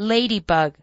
ladybug.